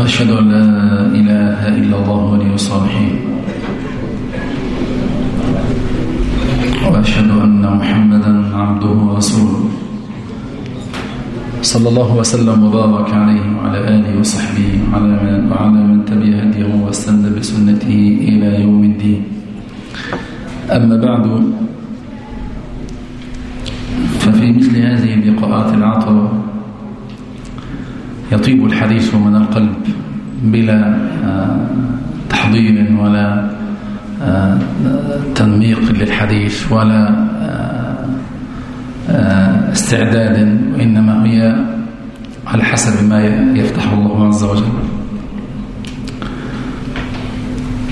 وأشهد أن لا إله إلا الله ولي الصالحين. وأشهد أن محمدا عبده ورسوله. صلى الله وسلم وبارك عليه وعلى آله وصحبه وعلى من, وعلى من تبع هديه واستنى بسنته إلى يوم الدين. أما بعد ففي مثل هذه اللقاءات العطرة يطيب الحديث من القلب بلا تحضير ولا تنميق للحديث ولا استعداد وإنما هي على حسب ما يفتح الله عز وجل.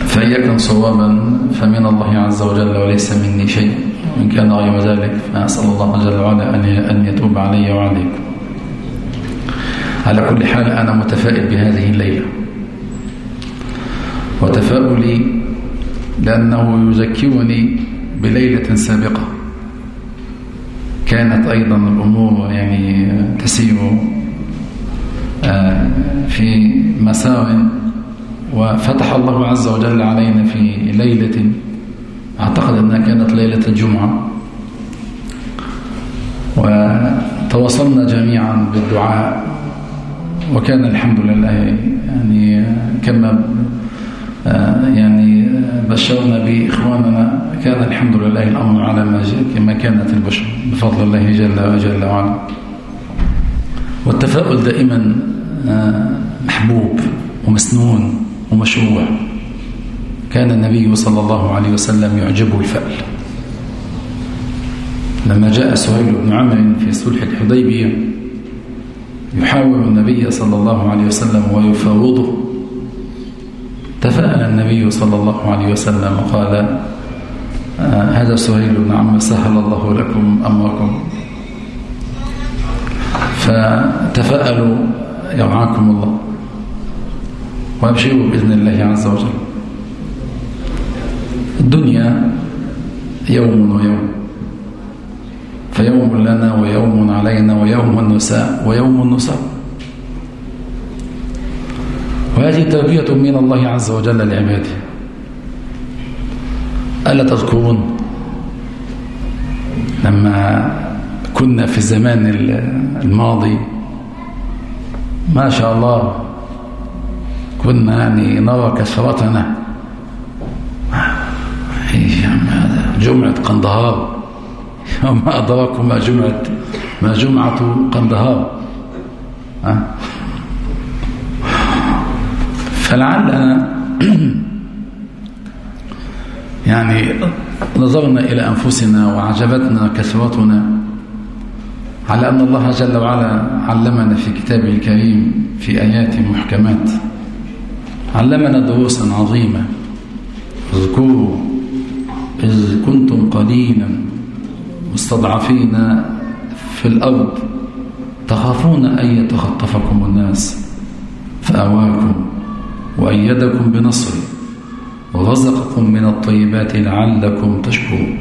فإياكم صوابا فمن الله عز وجل وليس مني شيء. وإن كان غير ذلك فأسأل الله جل وعلا أن يتوب علي وعليكم. على كل حال أنا متفائل بهذه الليلة. وتفاؤلي لأنه يذكرني بليلة سابقة. كانت أيضا الأمور يعني تسير في مسار وفتح الله عز وجل علينا في ليلة. أعتقد أنها كانت ليلة الجمعة. وتواصلنا جميعا بالدعاء. وكان الحمد لله يعني كما يعني بشرنا بإخواننا كان الحمد لله الأمر على ما كما كانت البشر بفضل الله جل وجل وعلا. والتفاؤل دائما محبوب ومسنون ومشروع. كان النبي صلى الله عليه وسلم يعجبه الفأل. لما جاء سهيل بن عمرو في صلح الحديبية يحاور النبي صلى الله عليه وسلم ويفاوضه. تفاءل النبي صلى الله عليه وسلم وقال آه هذا سهيل بن عمرو سهل الله لكم أمركم. فتفاءلوا يرعاكم الله. وأبشروا بإذن الله عز وجل. الدنيا يوم ويوم. فيوم لنا ويوم علينا ويوم النساء ويوم النساء وهذه تربية من الله عز وجل لعباده. ألا تذكرون لما كنا في الزمان الماضي؟ ما شاء الله. كنا يعني نرى كثرتنا جمعة قندهار. وما أدراكم ما جمعة ما جمعة قندهار. فلعلنا يعني نظرنا إلى أنفسنا وعجبتنا كثرتنا على أن الله جل وعلا علمنا في كتابه الكريم في آيات محكمات. علمنا دروسا عظيمة. اذكروا إذ كنتم قليلا. مستضعفين في الأرض تخافون أن يتخطفكم الناس فأواكم وأيدكم بنصره ورزقكم من الطيبات لعلكم تشكرون.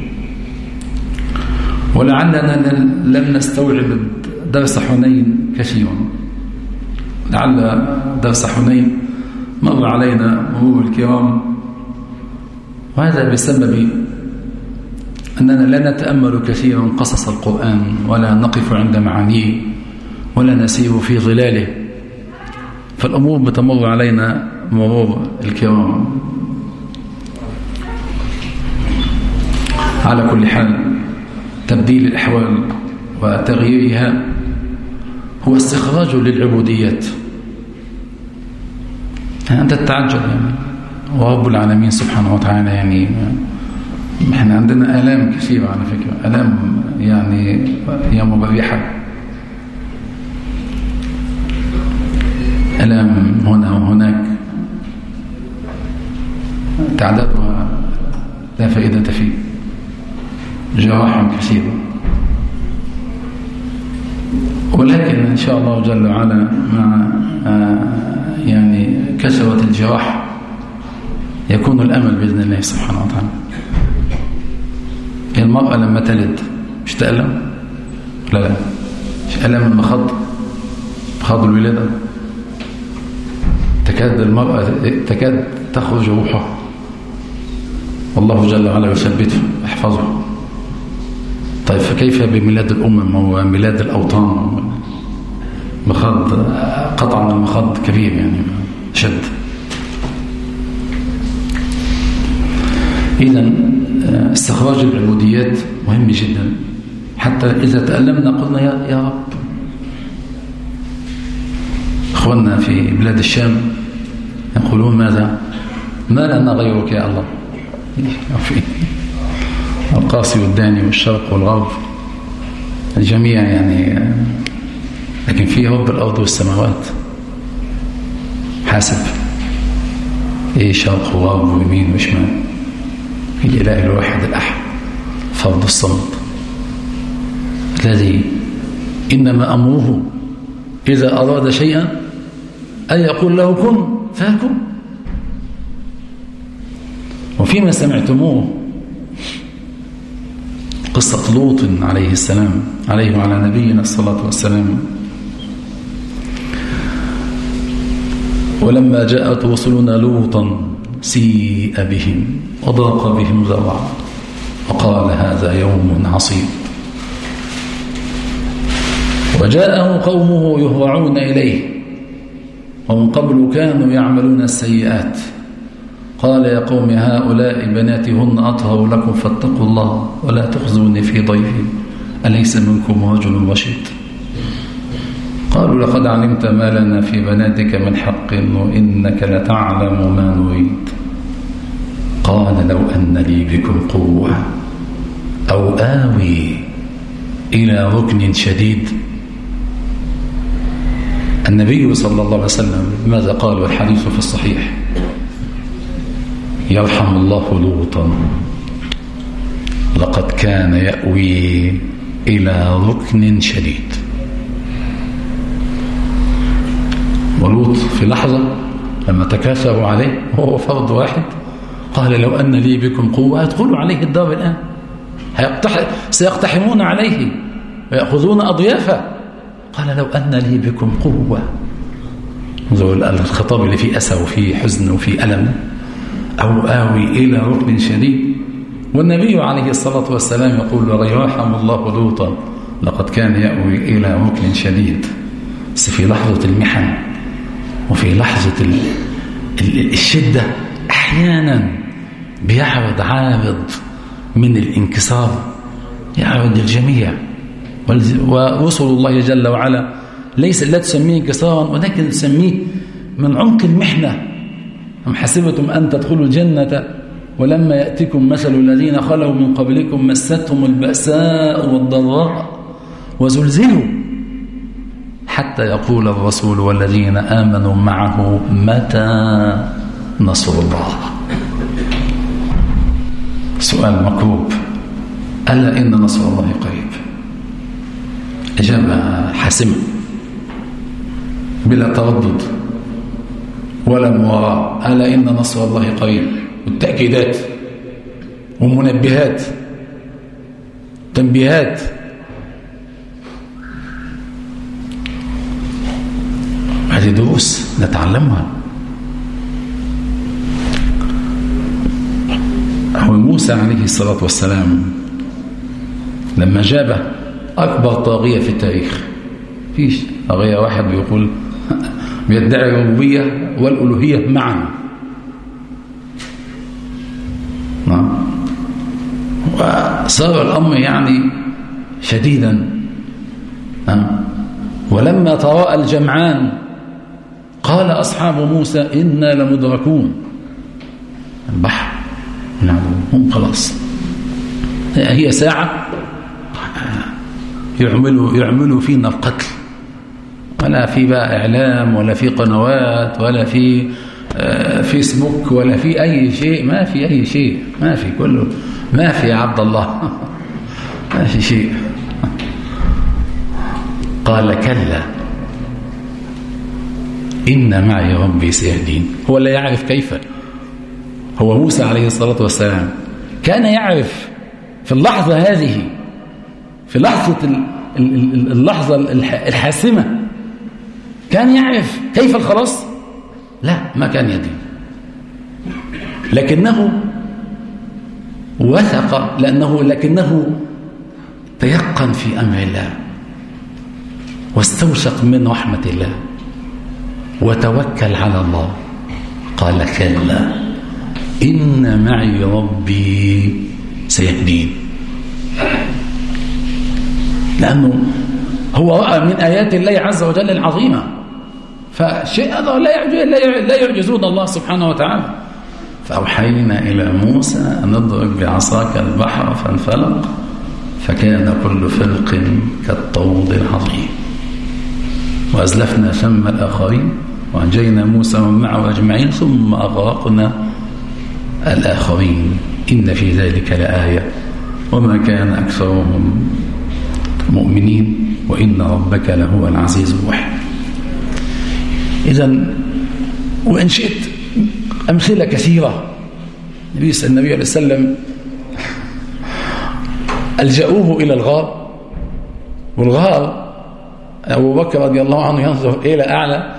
ولعلنا لم نستوعب درس حنين كثيرا. لعل درس حنين مر علينا مرور الكرام وهذا بسبب أننا لا نتأمل كثيرا قصص القرآن ولا نقف عند معانيه ولا نسير في ظلاله. فالأمور بتمر علينا مرور الكرام. على كل حال تبديل الأحوال وتغييرها هو استخراج للعبوديات. أنت تتعجب يعني ورب العالمين سبحانه وتعالى يعني إحنا عندنا آلام كثيرة على فكرة. آلام يعني هي مبرحة. آلام هنا وهناك. تعدادها لا فائدة فيه. جراح كثيرة ولكن إن شاء الله جل وعلا مع يعني كثرة الجراح يكون الأمل بإذن الله سبحانه وتعالى. المرأة لما تلد مش تألم؟ لا لا. مش ألم المخض مخض الولادة. تكاد المرأة تكاد تخرج روحها. والله جل وعلا يثبته يحفظه طيب فكيف بميلاد الأمم؟ وميلاد الأوطان. مخض قطعا المخض كبير يعني شد إذا استخراج العبوديات مهم جدا. حتى إذا تألمنا قلنا يا, يا رب. أخواننا في بلاد الشام يقولون ماذا؟ ما لنا غيرك يا الله. القاسي والداني والشرق والغرب. الجميع يعني لكن في رب الأرض والسماوات. حاسب. إيه شرق وغرب ويمين وشمال. الإله الواحد الأحد فرد الصمد. الذي إنما أمره إذا أراد شيئا أن يقول له كن فيكن وفيما سمعتموه قصة لوط عليه السلام عليه وعلى نبينا الصلاة والسلام. ولما جاءت رسلنا لوطا سيء بهم وضاق بهم ذرعا وقال هذا يوم عصيب. وجاءه قومه يهرعون إليه ومن قبل كانوا يعملون السيئات. قال يا قوم هؤلاء بناتي هن أطهر لكم فاتقوا الله ولا تخزوني في ضيفي أليس منكم رجل رشيد؟ قالوا لقد علمت ما لنا في بناتك من حق وإنك لتعلم ما نريد. قال لو أن لي بكم قوة أو آوي إلى ركن شديد. النبي صلى الله عليه وسلم ماذا قال؟ والحديث في الصحيح. يرحم الله لوطا. لقد كان يأوي إلى ركن شديد. ولوط في لحظة لما تكاثروا عليه وهو فرد واحد قال لو أن لي بكم قوة أدخلوا عليه الدار الآن. سيقتحمون عليه ويأخذون أضيافه. قال لو أن لي بكم قوة. الخطاب اللي فيه أسى وفيه حزن وفيه ألم. أو آوي إلى ركن شديد. والنبي عليه الصلاة والسلام يقول ويرحم الله لوطا. لقد كان يأوي إلى ركن شديد. بس في لحظة المحن وفي لحظة الشدة أحيانا بيعرض عارض من الانكسار يعرض الجميع. ورسل الله جل وعلا ليس لا تسميه انكسارا ولكن تسميه من عمق المحنة. أم حسبتم أن تدخلوا الجنة ولما يأتكم مثل الذين خلوا من قبلكم مستهم البأساء والضراء وزلزلوا؟ حتى يقول الرسول والذين آمنوا معه متى نصر الله؟ سؤال مكروب. ألا إن نصر الله قريب؟ إجابة حاسمة. بلا تردد. ولا مواراة ألا إن نصر الله قريب؟ والتأكيدات ومنبهات. تنبيهات. هذه دروس نتعلمها. هو موسى عليه الصلاة والسلام لما جاب أكبر طاغية في التاريخ فيش طاغية واحد بيقول بيدعي الربوبية والألوهية معا. نعم. وصار الأمر يعني شديدا. نعم. ولما تراءى الجمعان قال أصحاب موسى إنا لمدركون. البحر. نعم. هم خلاص. هي ساعة. يعملوا, يعملوا فينا القتل. ولا في بقى إعلام ولا في قنوات ولا في آه، فيسبوك ولا في أي شيء. ما في أي شيء. ما في كله. ما في يا عبد الله. ما في شيء. قال كلا. إن معي ربي سيهدين. هو لا يعرف كيف. هو موسى عليه الصلاة والسلام كان يعرف في اللحظة هذه في لحظة اللحظة الحاسمة كان يعرف كيف الخلاص؟ لا ما كان يدري. لكنه وثق لأنه لكنه تيقن في أمر الله واستوثق من رحمة الله. وتوكل على الله. قال كلا. إن معي ربي سيهدين. لأنه هو رأى من آيات الله عز وجل العظيمة. فشيء هذا لا يعجزون الله سبحانه وتعالى. فأوحينا إلى موسى أن اضرب بعصاك البحر فانفلق فكان كل فرق كالطود العظيم. وأزلفنا ثم الآخرين. وأنجينا موسى ومن معه أجمعين ثم أغرقنا الآخرين. إن في ذلك لآية. وما كان أكثرهم مؤمنين وإن ربك لهو العزيز الرحيم إذا وإن شئت أمثلة كثيرة. النبي النبي عليه وسلم ألجأوه إلى الغار. والغار أبو بكر رضي الله عنه ينظر إلى أعلى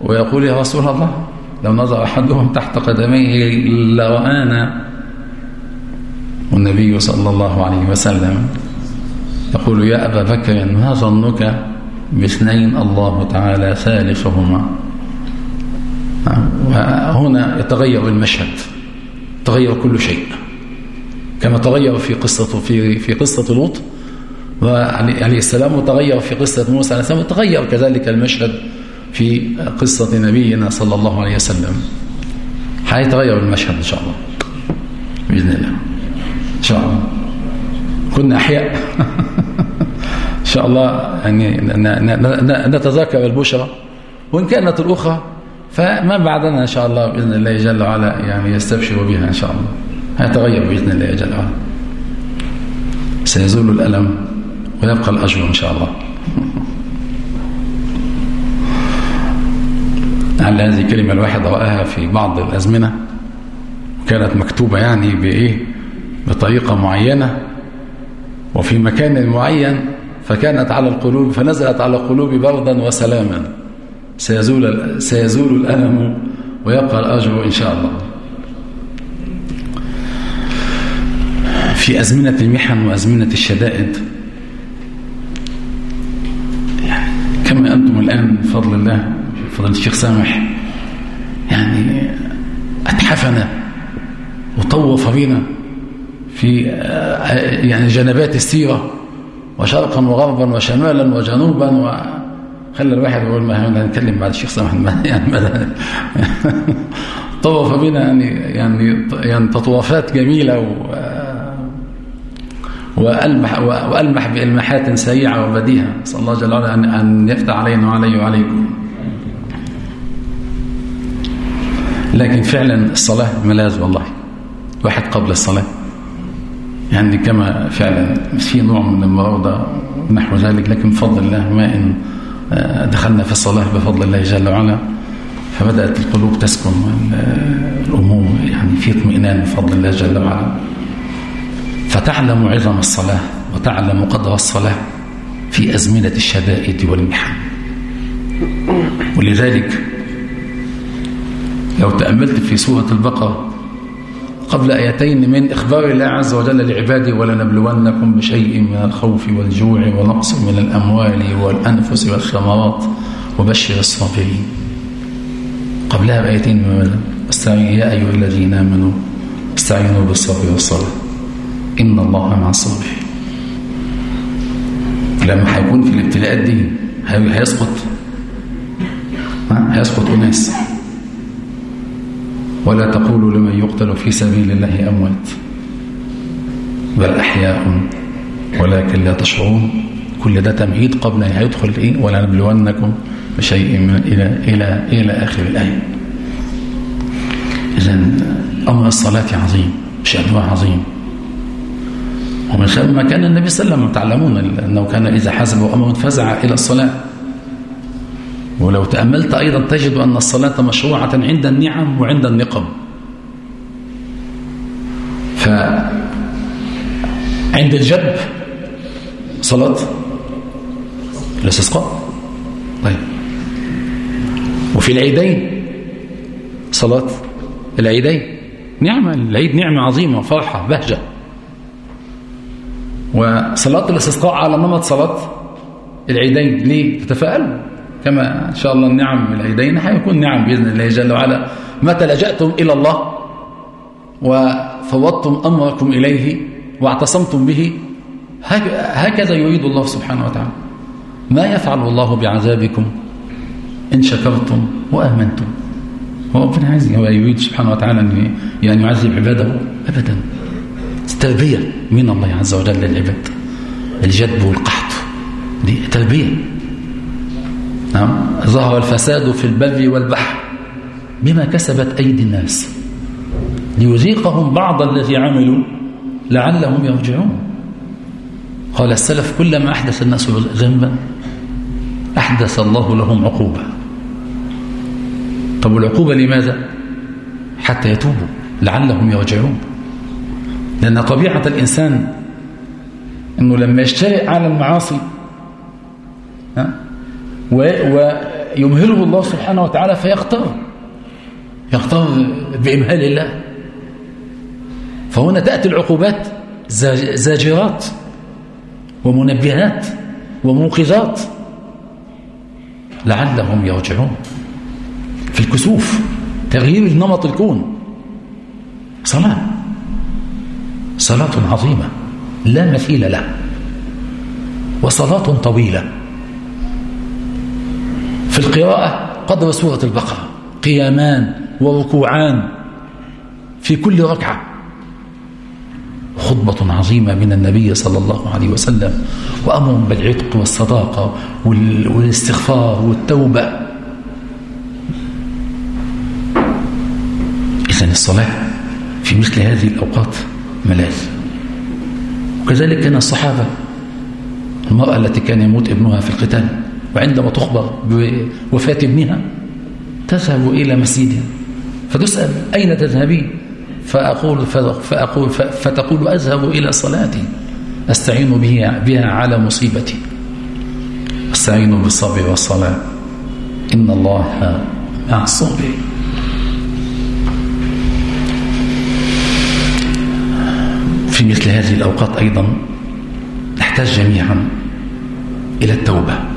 ويقول يا رسول الله لو نظر أحدهم تحت قدميه لرآنا والنبي صلى الله عليه وسلم يقول يا أبا بكر ما ظنك باثنين الله تعالى ثالثهما؟ وهنا يتغير المشهد تغير كل شيء كما تغير في قصة في في قصة لوط. عليه السلام وتغير في قصة موسى عليه السلام وتغير كذلك المشهد في قصة نبينا صلى الله عليه وسلم. حيتغير المشهد إن شاء الله بإذن الله. إن شاء الله. كنا أحياء. إن شاء الله يعني نتذاكر البشرى. وإن كانت الأخرى فما بعدنا إن شاء الله بإذن الله جل وعلا يعني يستبشر بها إن شاء الله. هيتغير بإذن الله جل وعلا. سيزول الألم ويبقى الأجر إن شاء الله. لعل هذه الكلمة الواحد رآها في بعض الأزمنة؟ وكانت مكتوبة يعني بإيه؟ بطريقة معينة وفي مكان معين فكانت على القلوب فنزلت على القلوب بردا وسلاما. سيزول, سيزول الألم ويبقى الأجر إن شاء الله. في أزمنة المحن وأزمنة الشدائد كما أنتم الآن بفضل الله فضل الشيخ سامح. يعني أتحفنا وطوف بنا في يعني جنبات السيرة وشرقا وغربا وشمالا وجنوبا وخلى الواحد يقول ما نتكلم بعد الشيخ سامح يعني ماذا طوف بنا يعني يعني يعني تطوافات جميلة و وألمح, وألمح بإلمحات سريعة وبديهة. صلى الله جل وعلا أن يفتح علينا وعلي وعليكم. لكن فعلا الصلاة ملاذ والله واحد قبل الصلاة. يعني كما فعلا في نوع من المرضى نحو ذلك لكن بفضل الله ما إن آه، دخلنا في الصلاة بفضل الله جل وعلا فبدأت القلوب تسكن والأمور يعني في اطمئنان بفضل الله جل وعلا. فتعلم عظم الصلاة وتعلم قدر الصلاة في أزمنة الشدائد والمحن. ولذلك لو تأملت في سورة البقرة قبل آيتين من إخبار الله عز وجل لعباده ولنبلونكم بشيء من الخوف والجوع ونقص من الأموال والأنفس والثمرات وبشر الصابرين. قبلها بآيتين من يا أيها الذين آمنوا استعينوا بالصبر والصلاة إن الله مع الصابرين. لما هيكون في الابتلاءات دي هيسقط. هيسقط أناس ولا تقولوا لمن يقتل في سبيل الله أموات بل أحياء ولكن لا تشعرون. كل ده تمهيد قبل أن يدخل إيه ولا نبلونكم بشيء من إلى, إلى, إلى آخر الآية. إذا أمر الصلاة عظيم شأنها عظيم. ومن خلال ما كان النبي صلى الله عليه وسلم تعلمون أنه كان إذا حزب أمر فزع إلى الصلاة. ولو تأملت أيضا تجد أن الصلاة مشروعة عند النعم وعند النقم. فعند الجب صلاة الاستسقاء. طيب. وفي العيدين صلاة العيدين. نعمة العيد نعمة عظيمة فرحة بهجة. وصلاة الاستسقاء على نمط صلاة العيدين. ليه؟ تتفائلوا. كما إن شاء الله النعم العيدين حيكون نعم بإذن الله جل وعلا. متى لجأتم إلى الله وفوضتم أمركم إليه واعتصمتم به هكذا يريد الله سبحانه وتعالى. ما يفعل الله بعذابكم إن شكرتم وآمنتم؟ هو ربنا عايز هو يريد سبحانه وتعالى أن يعني يعذب عباده أبدا. تربية من الله عز وجل للعباد الجدب والقحط. دي تربية. نعم. ظهر الفساد في البر والبحر بما كسبت أيدي الناس ليذيقهم بعض الذي عملوا لعلهم يرجعون. قال السلف كلما أحدث الناس ذنبا أحدث الله لهم عقوبة. طب العقوبة لماذا؟ حتى يتوبوا لعلهم يرجعون. لأن طبيعة الإنسان أنه لما يشترئ على المعاصي ويمهله الله سبحانه وتعالى فيختار. يختار بإمهال الله. فهنا تأتي العقوبات زاجرات ومنبهات وموقظات لعلهم يرجعون في الكسوف. تغيير نمط الكون. صلاة. صلاة عظيمة. لا مثيل له. وصلاة طويلة. في القراءة قدر سورة البقرة. قيامان وركوعان في كل ركعة. خطبة عظيمة من النبي صلى الله عليه وسلم. وأمر بالعتق والصداقة والاستغفار والتوبة. إذن الصلاة في مثل هذه الأوقات ملاذ. وكذلك كان الصحابة المرأة التي كان يموت ابنها في القتال. وعندما تخبر بوفاة ابنها تذهب إلى مسجدها فتسأل أين تذهبين؟ فأقول, فأقول فتقول أذهب إلى صلاتي أستعين بها, بها على مصيبتي. أستعين بالصبر والصلاة. إن الله مع الصابرين. في مثل هذه الأوقات أيضا نحتاج جميعا إلى التوبة.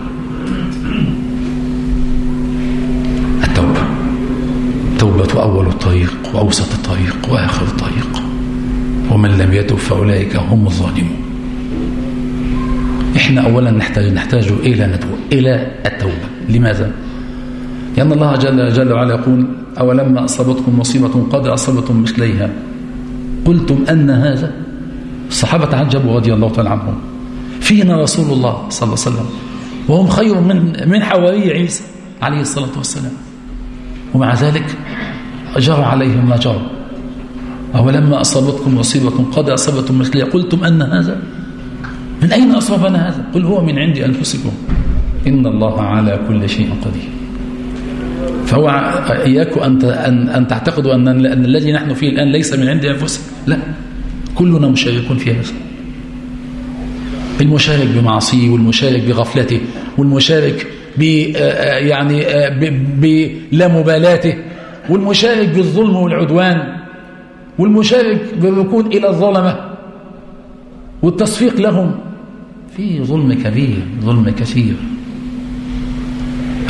التوبة أول الطريق وأوسط الطريق وآخر الطريق. ومن لم يتب فأولئك هم الظالمون. إحنا أولا نحتاج نحتاج إلى ندوة إلى التوبة. لماذا؟ لأن الله جل, جل وعلا يقول أولما أصابتكم مصيبة قد أصابتم مثليها. قلتم أن هذا الصحابة تعجبوا رضي الله تعالى عنهم. فينا رسول الله صلى الله عليه وسلم. وهم خير من من حواري عيسى عليه الصلاة والسلام. ومع ذلك جرى عليهم ما جرى. أولما أصابتكم مصيبة قد أصابتم مثلها قلتم أن هذا من أين أصابنا هذا؟ قل هو من عند أنفسكم. إن الله على كل شيء قدير. فهو إياكم أن أن تعتقدوا أن الذي نحن فيه الآن ليس من عند أنفسنا لا. كلنا مشاركون في هذا. المشارك بمعصيه والمشارك بغفلته والمشارك ب يعني بلا مبالاته والمشارك بالظلم والعدوان والمشارك بالركون إلى الظلمة والتصفيق لهم. في ظلم كبير ظلم كثير.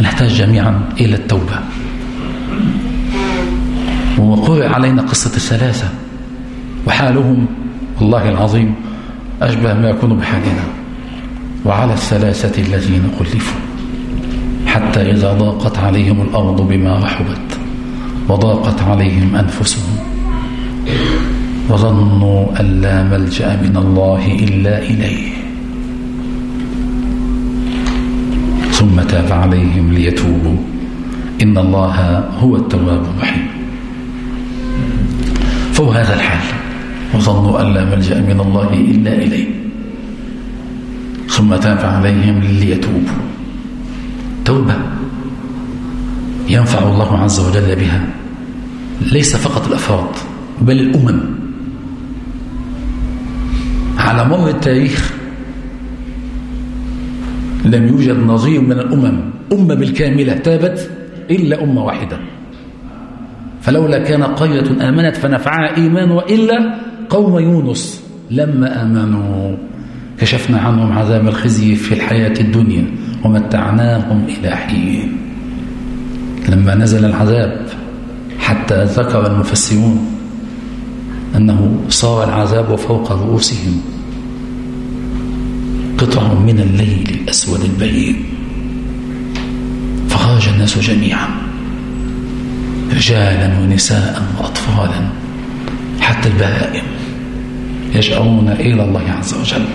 نحتاج جميعا إلى التوبة. وقرئ علينا قصة الثلاثة وحالهم. والله العظيم أشبه ما يكون بحالنا. وعلى الثلاثة الذين خلفوا حتى إذا ضاقت عليهم الأرض بما رحبت. وضاقت عليهم أنفسهم. وظنوا أن لا ملجأ من الله إلا إليه. ثم تاب عليهم ليتوبوا. إن الله هو التواب الرحيم. فهو هذا الحال. وظنوا أن لا ملجأ من الله إلا إليه. ثم تاب عليهم ليتوبوا. توبة ينفع الله عز وجل بها. ليس فقط الأفراد بل الأمم. على مر التاريخ لم يوجد نظير من الأمم. أمة بالكاملة تابت إلا أمة واحدة. فلولا كان قرية آمنت فنفعها إيمان وإلا قوم يونس لما آمنوا. كشفنا عنهم عذاب الخزي في الحياة الدنيا ومتعناهم إلى حين. لما نزل العذاب حتى ذكر المفسرون أنه صار العذاب فوق رؤوسهم قطع من الليل الأسود البهيم. فخرج الناس جميعا رجالا ونساء وأطفالا حتى البهائم يشعرون إلى الله عز وجل.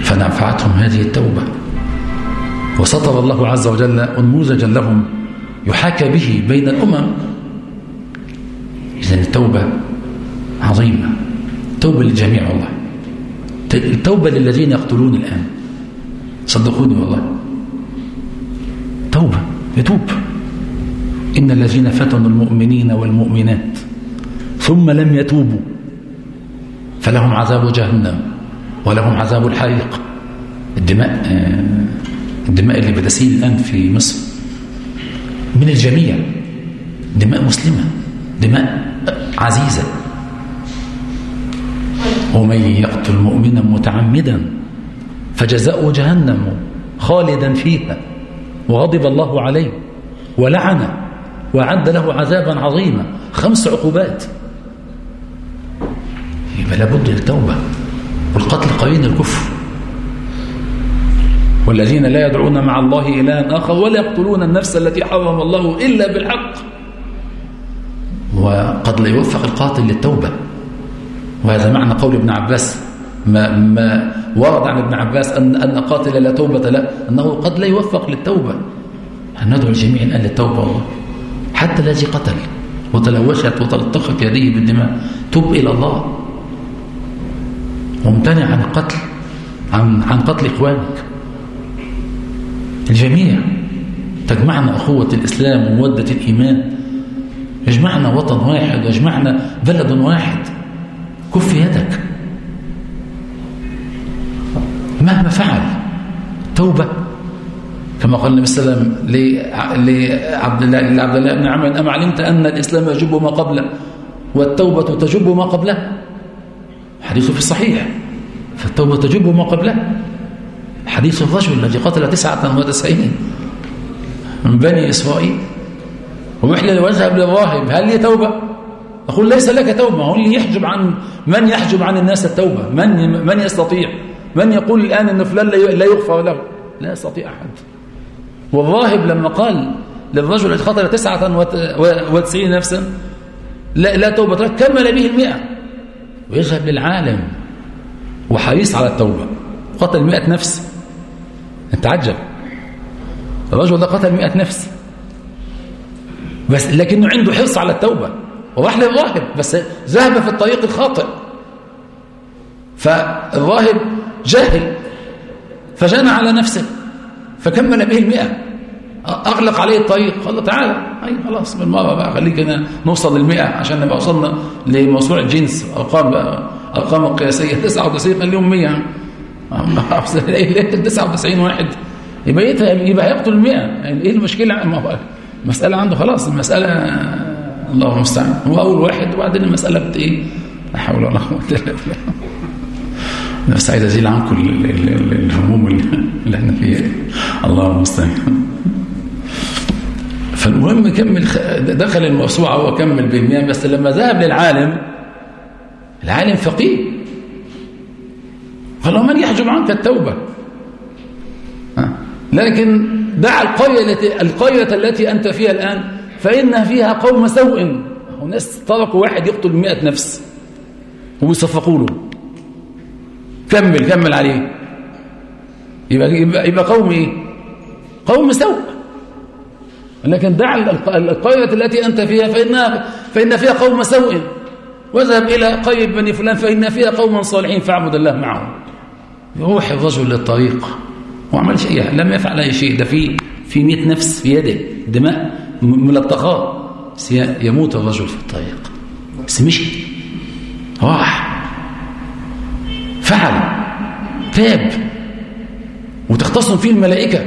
فنفعتهم هذه التوبة. وسطر الله عز وجل أنموذجا لهم يحاكى به بين الأمم إذن التوبة عظيمة. توبة للجميع والله. التوبة للذين يقتلون الآن. صدقوني والله. توبة يتوب. إن الذين فتنوا المؤمنين والمؤمنات ثم لم يتوبوا فلهم عذاب جهنم ولهم عذاب الحريق. الدماء الدماء اللي بتسيل الآن في مصر. من الجميع. دماء مسلمة. دماء عزيزة ومن يقتل مؤمنا متعمدا فجزاؤه جهنم خالدا فيها. وغضب الله عليه ولعنه وعد له عذابا عظيما. خمس عقوبات. يبقى لابد للتوبة والقتل قرين الكفر. والذين لا يدعون مع الله إلها آخر ولا يقتلون النفس التي حرم الله إلا بالحق. وقد لا يوفق القاتل للتوبة. وهذا معنى قول ابن عباس. ما, ما ورد عن ابن عباس أن, أن قاتل لا توبة له أنه قد لا يوفق للتوبة. ندعو الجميع الآن للتوبة حتى الذي قتل. وتلوشت وتلطخت يديه بالدماء. تب إلى الله. وامتنع عن القتل عن, عن قتل إخوانك. الجميع تجمعنا أخوة الإسلام ومودة الإيمان. يجمعنا وطن واحد ويجمعنا بلد واحد. كف يدك. مهما فعل. توبة. كما قال النبي صلى الله عليه وسلم لعبد الله لعبد الله بن عمرو أما علمت أن الإسلام يجب ما قبله والتوبة تجب ما قبله؟ حديثه في الصحيح. فالتوبة تجب ما قبله. حديث الرجل الذي قتل تسعة وتسعين من بني إسرائيل. ومحلل وذهب للراهب هل لي توبة؟ أقول ليس لك توبة هو اللي يحجب عن من يحجب عن الناس التوبة؟ من من يستطيع؟ من يقول الآن أن فلان لا يغفر له؟ لا يستطيع أحد. والراهب لما قال للرجل قتل تسعة وتسعين نفسا لا, لا توبة له كمل به المئة. ويذهب للعالم وحريص على التوبة. قتل مئة نفس. انت عجب الرجل ده قتل مئة نفس. بس لكنه عنده حرص على التوبة وراح للراهب بس ذهب في الطريق الخاطئ. فالراهب جاهل فجنى على نفسه فكمل به المئة. أغلق عليه الطريق قال له تعالى أي خلاص بالمرة بقى خليك هنا نوصل للمئة عشان نبقى وصلنا لموسوعة جنس أرقام بقى أرقام القياسية 99 خليهم 100 لقيت 99 واحد؟ يبقى يبقى هيقتل 100 يعني إيه المشكلة؟ المساله عنده خلاص المسألة الله المستعان. هو أول واحد وبعدين المسألة بت إيه؟ لا حول ولا قوة إلا بالله. بس عايز أزيل عنكم الهموم اللي إحنا فيها الله المستعان. فالمهم كمل دخل الموسوعة وكمل ب بس لما ذهب للعالم العالم فقيه. قال له من يحجب عنك التوبة؟ لكن دع القرية التي, القرية التي أنت فيها الآن فإن فيها قوم سوء. وناس تركوا واحد يقتل مئة نفس. ويصفقوا له. كمل كمل عليه. يبقى, يبقى, يبقى قوم إيه؟ قوم سوء. لكن دع القرية التي أنت فيها فإنها فإن فيها قوم سوء. واذهب إلى قرية بني فلان فإن فيها قوما صالحين فاعبد الله معهم. يروح الرجل للطريق. هو عمل شيء لم يفعل أي شيء. ده في في 100 نفس في يده دماء ملطخات. يموت الرجل في الطريق. بس مشي راح. فعل. تاب. وتختصم فيه الملائكة.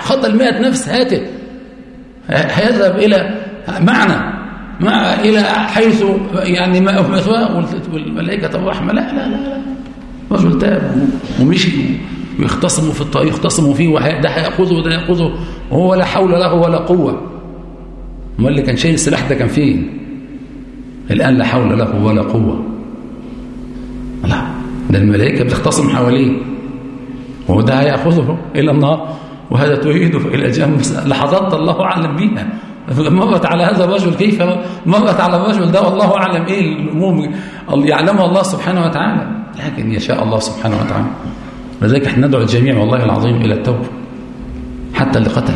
خطى المئة نفس هاته هيذهب إلى معنى. مع إلى حيث يعني ما مثواه والملائكة لا لا لا لا. رجل تاب ومشي. ويختصموا في الطريق يختصموا فيه ده هيأخذه وده يأخذه وهو لا حول له ولا قوة. امال اللي كان شايل السلاح ده كان فين؟ الآن لا حول له ولا قوة. لا ده الملائكة بتختصم حواليه. وده هيأخذه إلى النار وهذا تريده إلى جنب لحظات الله أعلم بيها. مرت على هذا الرجل كيف مرت على الرجل ده؟ والله أعلم إيه الأمور يعلمها الله سبحانه وتعالى. لكن يشاء الله سبحانه وتعالى. لذلك إحنا ندعو الجميع والله العظيم إلى التوبة حتى اللي قتل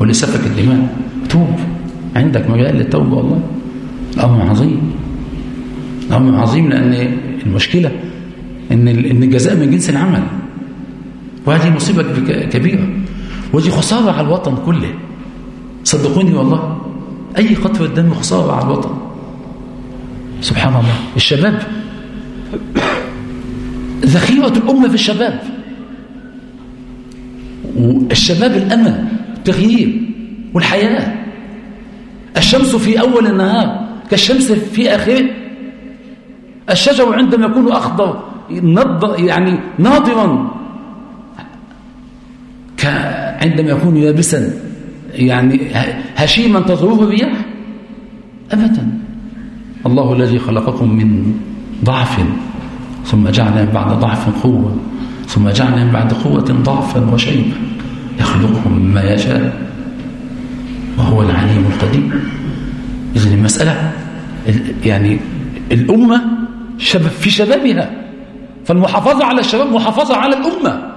واللي سفك الدماء. توب. عندك مجال للتوبة والله. الأمر عظيم. الأمر عظيم لأن المشكلة إن إن الجزاء من جنس العمل. وهذه مصيبة كبيرة. ودي خسارة على الوطن كله. صدقوني والله. أي قطرة دم خسارة على الوطن. سبحان الله. الشباب. ذخيرة الأمة في الشباب. والشباب الأمل التغيير والحياة. الشمس في أول النهار كالشمس في آخره الشجر عندما يكون أخضر يعني ناضرا عندما يكون يابسا يعني هشيما تظهره الرياح أبدا. الله الذي خلقكم من ضعف. ثم جعل بعد ضعف قوة ثم جعل بعد قوة ضعفا وشيبا يخلقكم ما يشاء وهو العليم القدير. إذن المسألة يعني الأمة شباب في شبابها فالمحافظة على الشباب محافظة على الأمة.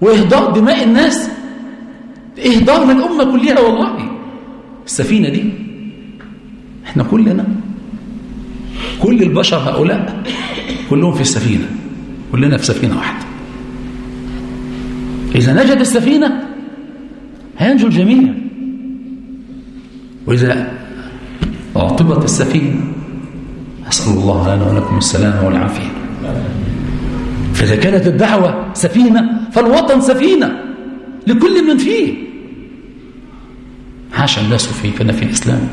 وإهدار دماء الناس إهدار للأمة كلها والله. السفينة دي إحنا كلنا كل البشر هؤلاء كلهم في السفينة كلنا في سفينة واحدة. إذا نجد السفينة هينجو الجميع. وإذا أعطبت السفينة أسأل الله لنا ولكم السلام والعافية. فإذا كانت الدعوة سفينة فالوطن سفينة لكل من فيه. عاش الناس في كنف الإسلام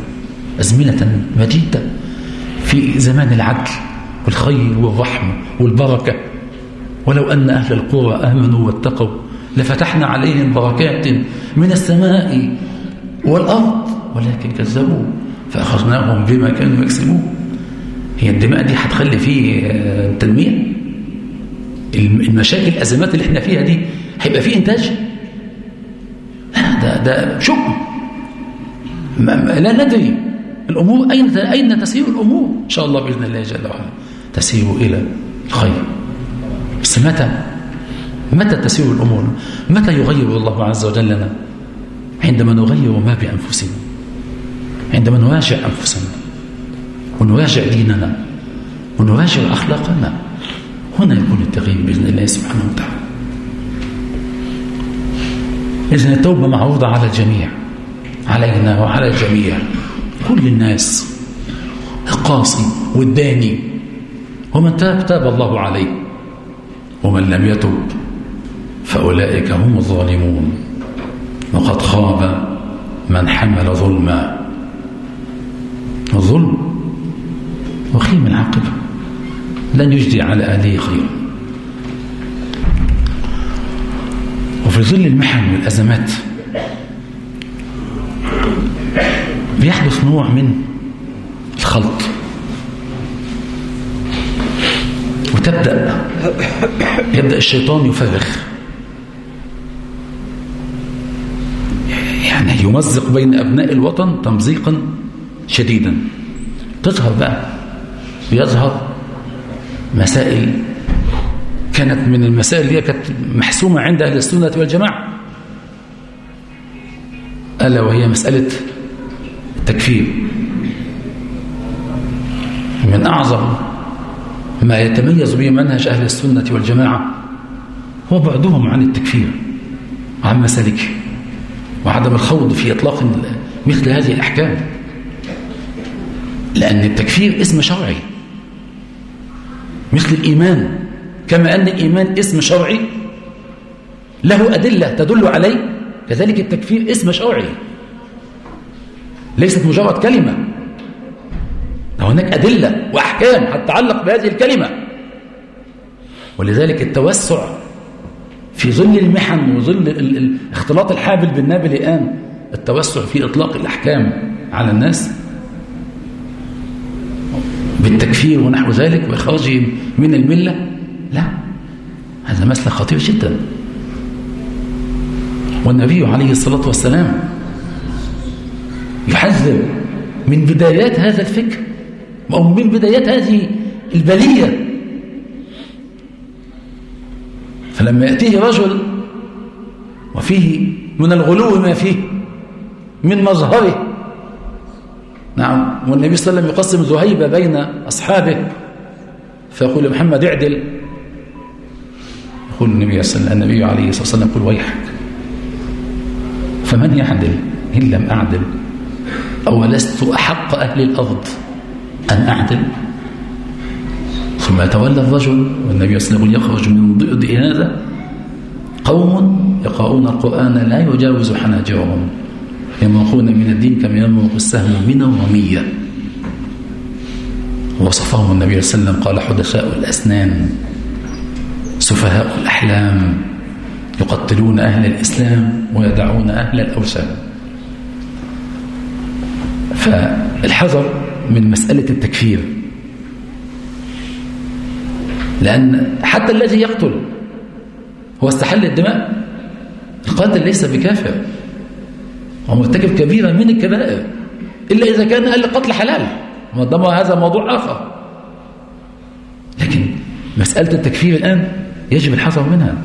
أزمنة مديدة. في زمان العدل والخير والرحمة والبركة. ولو أن أهل القرى آمنوا واتقوا لفتحنا عليهم بركات من السماء والأرض ولكن كذبوا فأخذناهم بما كانوا يكسبون. هي الدماء دي هتخلي فيه تنمية؟ المشاكل الأزمات اللي إحنا فيها دي هيبقى فيه إنتاج؟ ده, ده شؤم لا ندري. الأمور أين أين تسير الأمور؟ إن شاء الله بإذن الله جل وعلا تسير إلى الخير. بس متى؟ متى تسير الأمور؟ متى يغير الله عز وجل لنا؟ عندما نغير ما بأنفسنا. عندما نراجع أنفسنا. ونراجع ديننا. ونراجع أخلاقنا. هنا يكون التغيير بإذن الله سبحانه وتعالى. إذن التوبة معروضة على الجميع. علينا وعلى الجميع. كل الناس القاصي والداني ومن تاب تاب الله عليه ومن لم يتب فأولئك هم الظالمون. وقد خاب من حمل ظلما. الظلم وخيم العاقبة لن يجدي على أهله خيرا وفي ظل المحن والأزمات بيحدث نوع من الخلط. وتبدأ يبدأ الشيطان يفرخ. يمزق بين أبناء الوطن تمزيقا شديدا. تظهر بقى بيظهر مسائل كانت من المسائل اللي كانت محسومة عند أهل السنة والجماعة ألا وهي مسألة التكفير من أعظم ما يتميز به منهج أهل السنة والجماعة هو بعدهم عن التكفير وعن مسالكه وعدم الخوض في إطلاق مثل هذه الأحكام. لأن التكفير اسم شرعي. مثل الإيمان كما أن الإيمان اسم شرعي له أدلة تدل عليه كذلك التكفير اسم شرعي. ليست مجرد كلمة. هناك أدلة وأحكام تتعلق بهذه الكلمة. ولذلك التوسع في ظل المحن وظل اختلاط الحابل بالنابل الآن التوسع في إطلاق الأحكام على الناس بالتكفير ونحو ذلك وإخراجهم من الملة لا. هذا مسلك خطير جدا. والنبي عليه الصلاة والسلام يحذر من بدايات هذا الفكر أو من بدايات هذه البلية. فلما يأتيه رجل وفيه من الغلو ما فيه من مظهره نعم والنبي صلى الله عليه وسلم يقسم ذهيبة بين أصحابه فيقول محمد اعدل. يقول النبي صلى الله النبي عليه الصلاة والسلام يقول ويحك. فمن يعدل؟ إن لم أعدل. أو لست أحق أهل الأرض أن أعدل؟ ثم يتولى الرجل والنبي صلى الله عليه وسلم يخرج من ضئد هذا قوم يقرؤون القرآن لا يجاوز حناجرهم يمرقون من الدين كما يمرق السهم من الرمية. وصفهم النبي صلى الله عليه وسلم قال حدثاء الأسنان سفهاء الأحلام يقتلون أهل الإسلام ويدعون أهل الأوثان. فالحذر من مسألة التكفير. لأن حتى الذي يقتل هو استحل الدماء القاتل ليس بكافر هو مرتكب كبيرة من الكبائر إلا إذا كان قال قتل حلال هذا موضوع آخر. لكن مسألة التكفير الآن يجب الحذر منها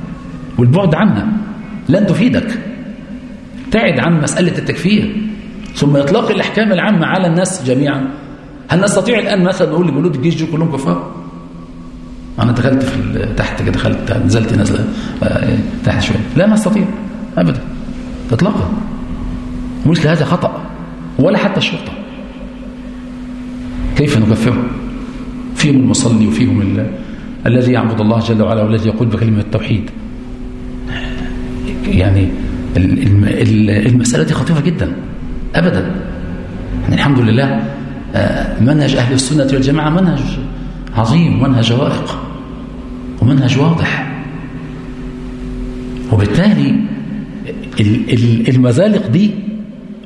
والبعد عنها لن تفيدك. تعد عن مسألة التكفير. ثم إطلاق الأحكام العامة على الناس جميعا. هل نستطيع الآن مثلا نقول لجنود الجيش دول كلهم كفار؟ أنا دخلت في تحت كده دخلت نزلت نزلة آه، تحت شوية. لا نستطيع أبدا. إطلاقا. مثل هذا خطأ ولا حتى الشرطة. كيف نكفرهم فيهم المصلي وفيهم ال... الذي يعبد الله جل وعلا والذي يقول بكلمة التوحيد. يعني المسألة دي خطيرة جدا. أبدا. يعني الحمد لله آه، منهج أهل السنة والجماعة منهج عظيم منهج رائق ومنهج واضح. وبالتالي المزالق دي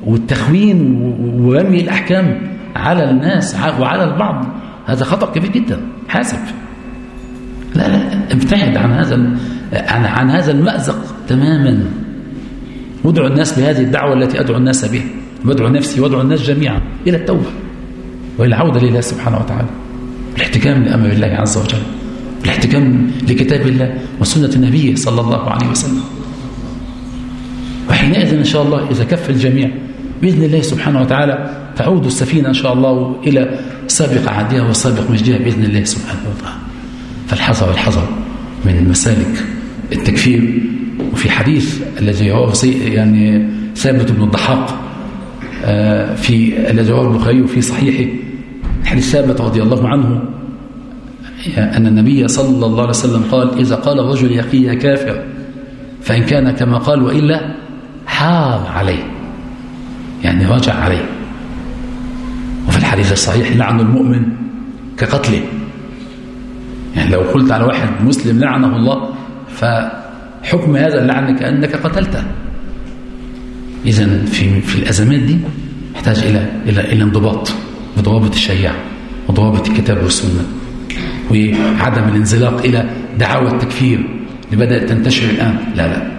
والتخوين ورمي الأحكام على الناس وعلى البعض هذا خطأ كبير جدا. حاسب. لا لا ابتعد عن هذا عن, عن هذا المأزق تماما. وادعو الناس بهذه الدعوة التي أدعو الناس بها. وادعو نفسي وادعو الناس جميعا إلى التوبة وإلى العودة لله سبحانه وتعالى. الاحتكام لأمر الله عز وجل. الاحتكام لكتاب الله وسنة النبي صلى الله عليه وسلم. وحينئذ إن شاء الله إذا كف الجميع بإذن الله سبحانه وتعالى تعود السفينة إن شاء الله إلى سابق عهدها وسابق مجدها بإذن الله سبحانه وتعالى. فالحذر الحذر من مسالك التكفير. وفي حديث الذي هو يعني ثابت بن الضحاك آه، في الذي رواه البخاري وفي صحيحه. حديث ثابت رضي الله عنه أن النبي صلى الله عليه وسلم قال إذا قال الرجل يا كافر فإن كان كما قال وإلا حار عليه. يعني راجع عليه. وفي الحديث الصحيح لعن المؤمن كقتله. يعني لو قلت على واحد مسلم لعنه الله فحكم هذا اللعن كأنك قتلته. إذا في في الأزمات دي يحتاج إلى إلى إلى انضباط بضوابط الشريعة وضوابط الكتاب والسنة وعدم الانزلاق إلى دعاوى التكفير اللي بدأت تنتشر الآن. لا لا.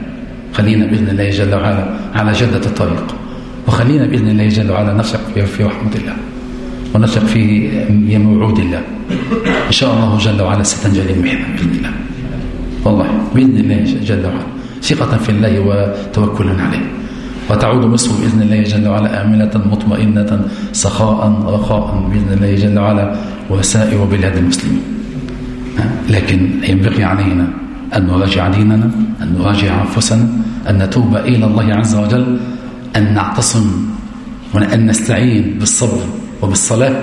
خلينا بإذن الله جل وعلا على جدة الطريق. وخلينا بإذن الله جل وعلا نثق في, في رحمة الله ونثق في موعود الله. إن شاء الله جل وعلا ستنجلي المحنة بإذن الله. والله بإذن الله جل وعلا. ثقة في الله وتوكلا عليه. وتعود مصر بإذن الله جل وعلا آمنة مطمئنة سخاء رخاء بإذن الله جل وعلا وسائر بلاد المسلمين. لكن ينبغي علينا أن نراجع ديننا أن نراجع أنفسنا أن نتوب إلى الله عز وجل أن نعتصم وأن نستعين بالصبر وبالصلاة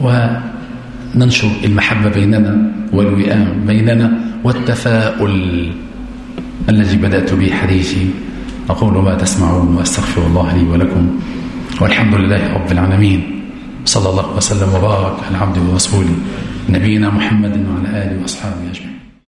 وننشر المحبة بيننا والوئام بيننا والتفاؤل الذي بدأت به حديثي. أقول ما تسمعون وأستغفر الله لي ولكم والحمد لله رب العالمين. صلى الله وسلم وبارك على عبده ورسوله نبينا محمد وعلى آله وأصحابه أجمعين.